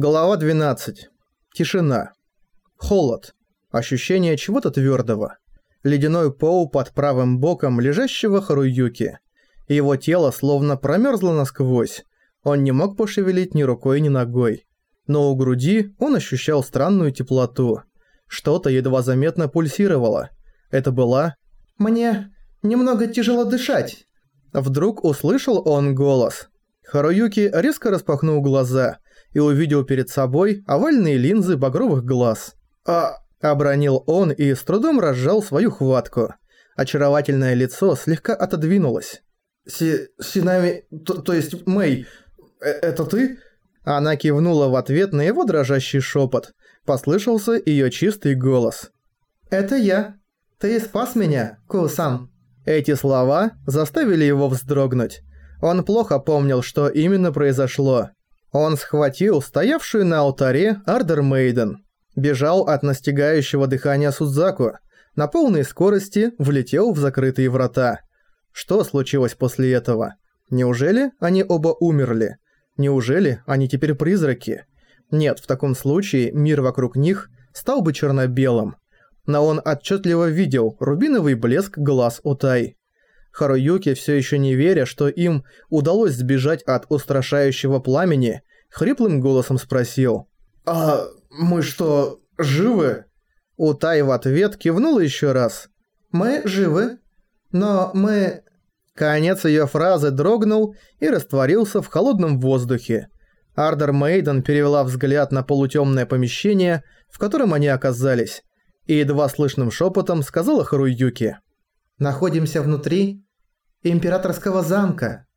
Глава 12. Тишина. Холод. Ощущение чего-то твёрдого. Ледяной пол под правым боком лежащего Харуюки. Его тело словно промёрзло насквозь. Он не мог пошевелить ни рукой, ни ногой. Но у груди он ощущал странную теплоту. Что-то едва заметно пульсировало. Это была... «Мне немного тяжело дышать». Вдруг услышал он голос. Харуюки резко распахнул глаза – и увидел перед собой овальные линзы багровых глаз. «А...» – обронил он и с трудом разжал свою хватку. Очаровательное лицо слегка отодвинулось. «Си... Синами... То, то есть Мэй... Э это ты?» Она кивнула в ответ на его дрожащий шепот. Послышался ее чистый голос. «Это я. Ты спас меня, Кусан». Эти слова заставили его вздрогнуть. Он плохо помнил, что именно произошло. Он схватил стоявшую на алтаре Ардер Мейден, бежал от настигающего дыхания Судзаку, на полной скорости влетел в закрытые врата. Что случилось после этого? Неужели они оба умерли? Неужели они теперь призраки? Нет, в таком случае мир вокруг них стал бы черно-белым. Но он отчетливо видел рубиновый блеск глаз Утай. Харуюки, все еще не веря, что им удалось сбежать от устрашающего пламени, хриплым голосом спросил. «А мы что, живы?» Утай в ответ кивнула еще раз. «Мы живы, но мы...» Конец ее фразы дрогнул и растворился в холодном воздухе. Ардер Мейден перевела взгляд на полутемное помещение, в котором они оказались, и едва слышным шепотом сказала Харуюки. «Находимся внутри императорского замка».